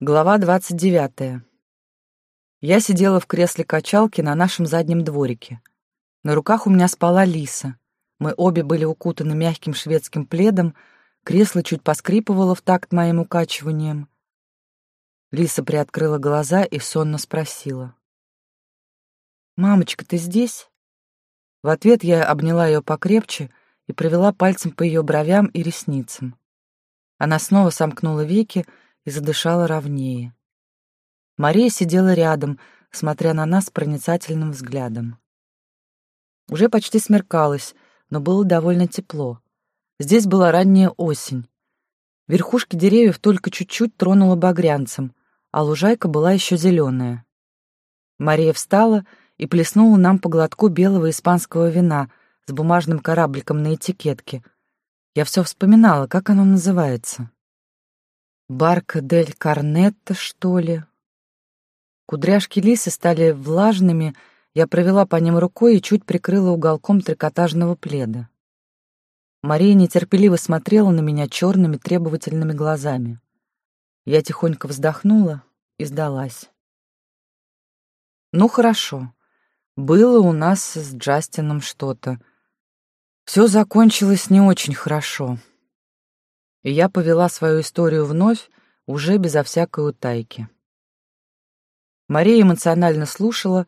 Глава двадцать девятая. Я сидела в кресле качалки на нашем заднем дворике. На руках у меня спала Лиса. Мы обе были укутаны мягким шведским пледом, кресло чуть поскрипывало в такт моим укачиванием. Лиса приоткрыла глаза и сонно спросила. «Мамочка, ты здесь?» В ответ я обняла ее покрепче и провела пальцем по ее бровям и ресницам. Она снова сомкнула веки, и задышала ровнее. Мария сидела рядом, смотря на нас проницательным взглядом. Уже почти смеркалось, но было довольно тепло. Здесь была ранняя осень. Верхушки деревьев только чуть-чуть тронуло багрянцем, а лужайка была еще зеленая. Мария встала и плеснула нам по глотку белого испанского вина с бумажным корабликом на этикетке. Я все вспоминала, как оно называется. Барка дель Карнетто, что ли? Кудряшки лисы стали влажными, я провела по ним рукой и чуть прикрыла уголком трикотажного пледа. Мария нетерпеливо смотрела на меня черными требовательными глазами. Я тихонько вздохнула и сдалась. Ну хорошо, было у нас с Джастином что-то. Все закончилось не очень хорошо и я повела свою историю вновь, уже безо всякой утайки. Мария эмоционально слушала,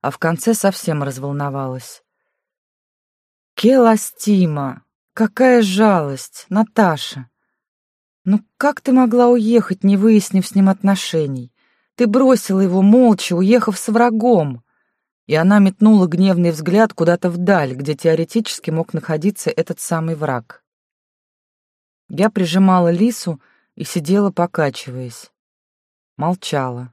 а в конце совсем разволновалась. «Келастима! Какая жалость, Наташа! Ну как ты могла уехать, не выяснив с ним отношений? Ты бросила его молча, уехав с врагом!» И она метнула гневный взгляд куда-то вдаль, где теоретически мог находиться этот самый враг. Я прижимала лису и сидела, покачиваясь. Молчала.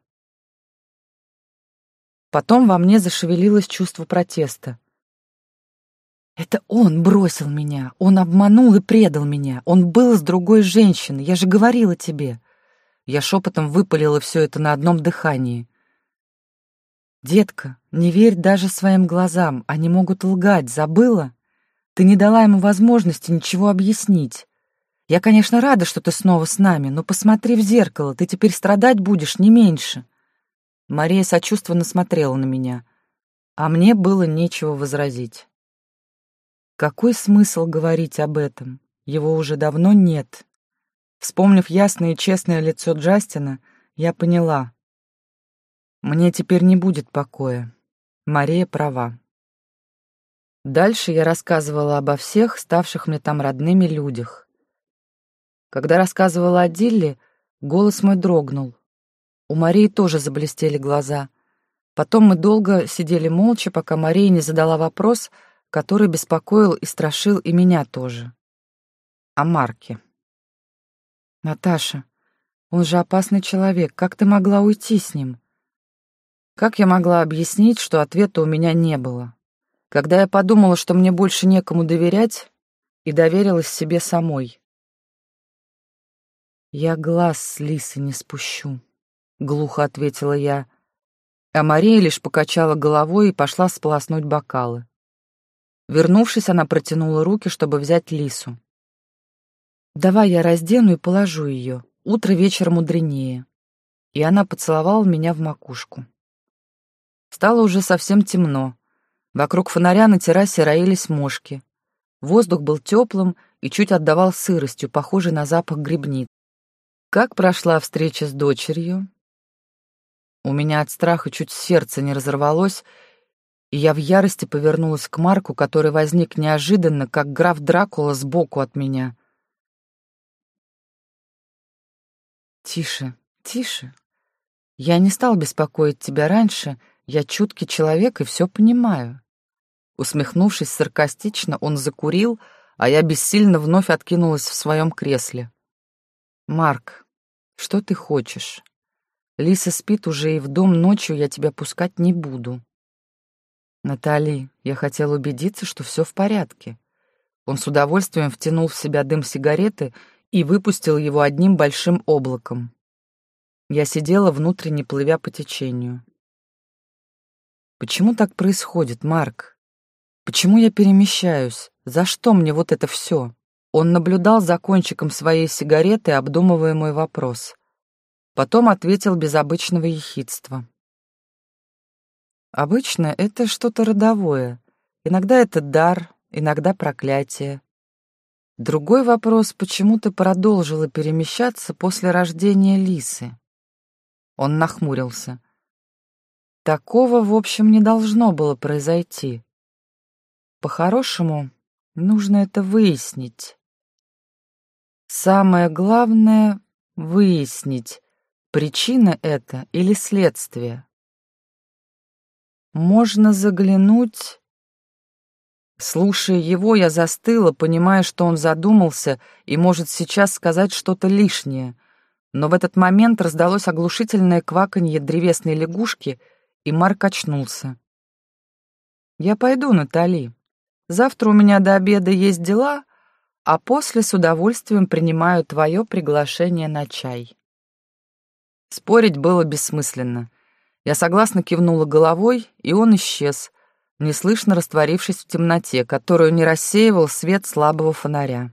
Потом во мне зашевелилось чувство протеста. Это он бросил меня, он обманул и предал меня, он был с другой женщиной, я же говорила тебе. Я шепотом выпалила все это на одном дыхании. «Детка, не верь даже своим глазам, они могут лгать, забыла? Ты не дала ему возможности ничего объяснить. Я, конечно, рада, что ты снова с нами, но посмотри в зеркало, ты теперь страдать будешь не меньше. Мария сочувственно смотрела на меня, а мне было нечего возразить. Какой смысл говорить об этом? Его уже давно нет. Вспомнив ясное и честное лицо Джастина, я поняла. Мне теперь не будет покоя. Мария права. Дальше я рассказывала обо всех, ставших мне там родными людях. Когда рассказывала о Дилле, голос мой дрогнул. У Марии тоже заблестели глаза. Потом мы долго сидели молча, пока Мария не задала вопрос, который беспокоил и страшил и меня тоже. О Марке. «Наташа, он же опасный человек. Как ты могла уйти с ним?» Как я могла объяснить, что ответа у меня не было? Когда я подумала, что мне больше некому доверять, и доверилась себе самой. «Я глаз с лисы не спущу», — глухо ответила я. А Мария лишь покачала головой и пошла сполоснуть бокалы. Вернувшись, она протянула руки, чтобы взять лису. «Давай я раздену и положу ее. Утро вечер мудренее». И она поцеловала меня в макушку. Стало уже совсем темно. Вокруг фонаря на террасе роились мошки. Воздух был теплым и чуть отдавал сыростью, похожей на запах грибниц. Как прошла встреча с дочерью? У меня от страха чуть сердце не разорвалось, и я в ярости повернулась к Марку, который возник неожиданно, как граф Дракула сбоку от меня. «Тише, тише. Я не стал беспокоить тебя раньше, я чуткий человек и все понимаю». Усмехнувшись саркастично, он закурил, а я бессильно вновь откинулась в своем кресле. «Марк, что ты хочешь? Лиса спит уже, и в дом ночью я тебя пускать не буду». «Натали, я хотел убедиться, что все в порядке». Он с удовольствием втянул в себя дым сигареты и выпустил его одним большим облаком. Я сидела внутренне, плывя по течению. «Почему так происходит, Марк? Почему я перемещаюсь? За что мне вот это все?» Он наблюдал за кончиком своей сигареты, обдумывая мой вопрос. Потом ответил без обычного ехидства. Обычно это что-то родовое. Иногда это дар, иногда проклятие. Другой вопрос, почему ты продолжила перемещаться после рождения Лисы? Он нахмурился. Такого, в общем, не должно было произойти. По-хорошему, нужно это выяснить. Самое главное — выяснить, причина это или следствие. Можно заглянуть... Слушая его, я застыла, понимая, что он задумался и может сейчас сказать что-то лишнее. Но в этот момент раздалось оглушительное кваканье древесной лягушки, и Марк очнулся. «Я пойду, Натали. Завтра у меня до обеда есть дела, а после с удовольствием принимаю твое приглашение на чай». Спорить было бессмысленно. Я согласно кивнула головой, и он исчез, неслышно растворившись в темноте, которую не рассеивал свет слабого фонаря.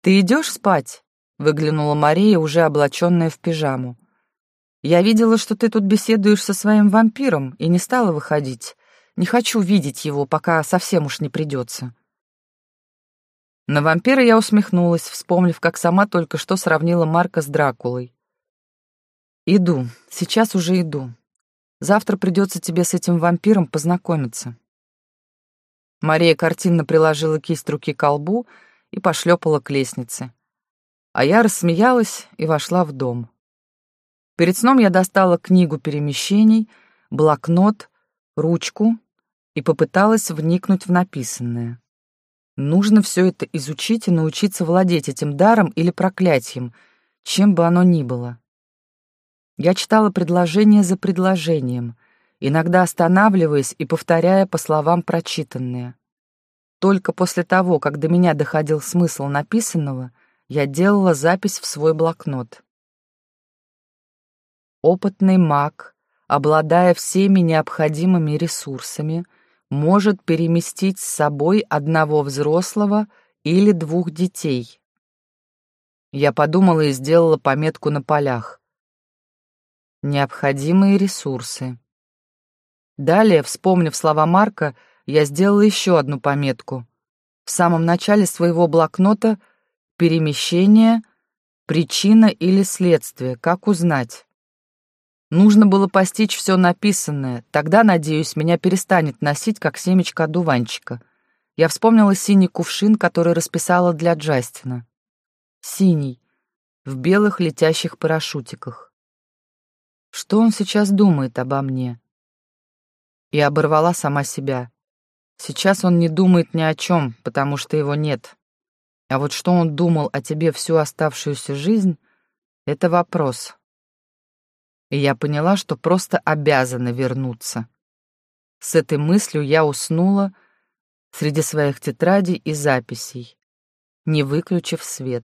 «Ты идешь спать?» — выглянула Мария, уже облаченная в пижаму. «Я видела, что ты тут беседуешь со своим вампиром, и не стала выходить. Не хочу видеть его, пока совсем уж не придется». На вампира я усмехнулась, вспомнив, как сама только что сравнила Марка с Дракулой. Иду, сейчас уже иду. Завтра придется тебе с этим вампиром познакомиться. Мария картинно приложила кисть руки к колбу и пошлепала к лестнице. А я рассмеялась и вошла в дом. Перед сном я достала книгу перемещений, блокнот, ручку и попыталась вникнуть в написанное. Нужно все это изучить и научиться владеть этим даром или проклятием, чем бы оно ни было. Я читала предложение за предложением, иногда останавливаясь и повторяя по словам прочитанное. Только после того, как до меня доходил смысл написанного, я делала запись в свой блокнот. Опытный маг, обладая всеми необходимыми ресурсами, может переместить с собой одного взрослого или двух детей. Я подумала и сделала пометку на полях. Необходимые ресурсы. Далее, вспомнив слова Марка, я сделала еще одну пометку. В самом начале своего блокнота «Перемещение», «Причина или следствие», как узнать. Нужно было постичь все написанное, тогда, надеюсь, меня перестанет носить, как семечко одуванчика. Я вспомнила синий кувшин, который расписала для Джастина. Синий, в белых летящих парашютиках. Что он сейчас думает обо мне? И оборвала сама себя. Сейчас он не думает ни о чем, потому что его нет. А вот что он думал о тебе всю оставшуюся жизнь — это вопрос. И я поняла, что просто обязана вернуться. С этой мыслью я уснула среди своих тетрадей и записей, не выключив свет.